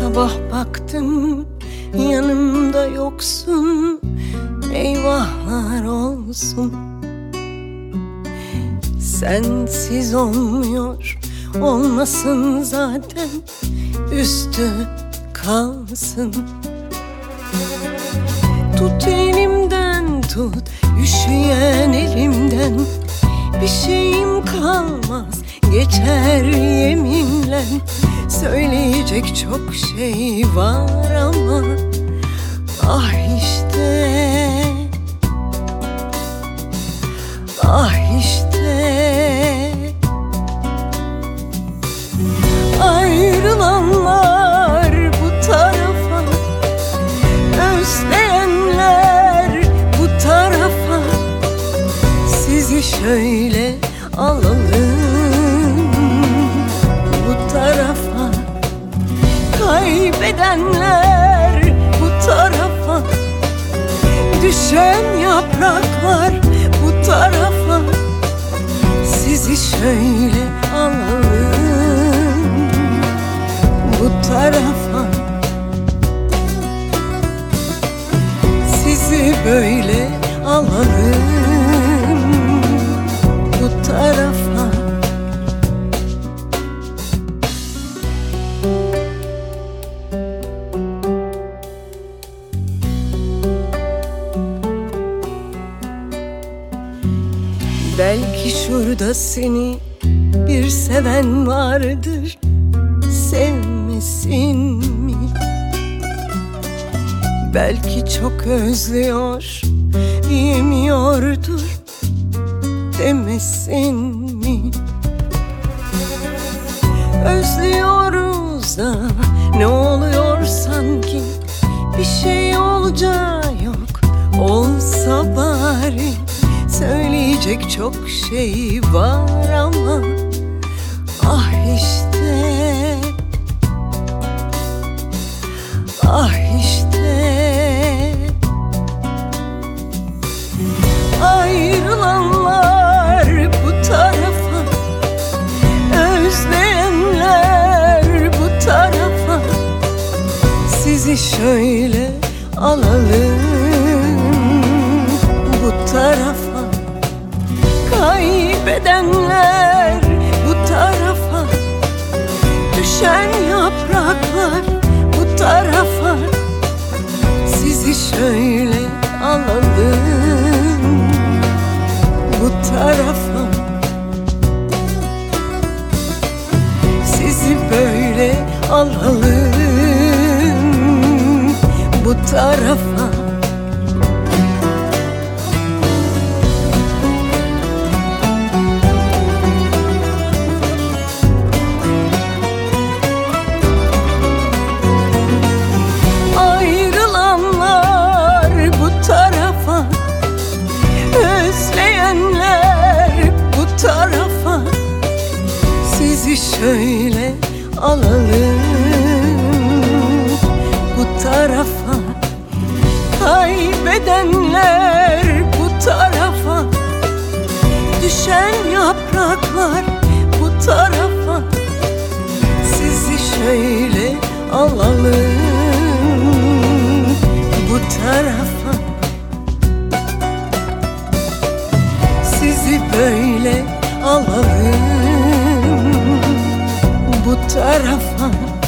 Sabah baktım yanımda yoksun. Eyvahlar olsun. Sensiz olmuyor olmasın zaten Üstü kalsın. Tut elimden tut üşüyen elimden. Bir şeyim kalmaz geçer yeminle. Söyleyecek çok şey var ama Kaybedenler bu tarafa. Düşen yapraklar bu tarafa. Sizi şöyle alalım. Bu tarafa şurada seni bir seven vardır Sevmesin mi? Belki çok özlüyor Yemiyordur Demesin mi? Özlüyoruz da Ne oluyor sanki Bir şey olacağı çok şey var ama Ah işte. Ah işte. Ayrılanlar bu tarafa Özleyenler bu tarafa. Sizi şöyle alalım Kaybedenler bu tarafa Düşen yapraklar bu tarafa. Sizi şöyle alalım bu tarafa. Sizi böyle alalım bu tarafa alalım. Bu tarafa Kaybedenler bu tarafa Düşen yapraklar bu tarafa Sizi şöyle alalım. Bu tarafa Sizi böyle alalım bu tarafa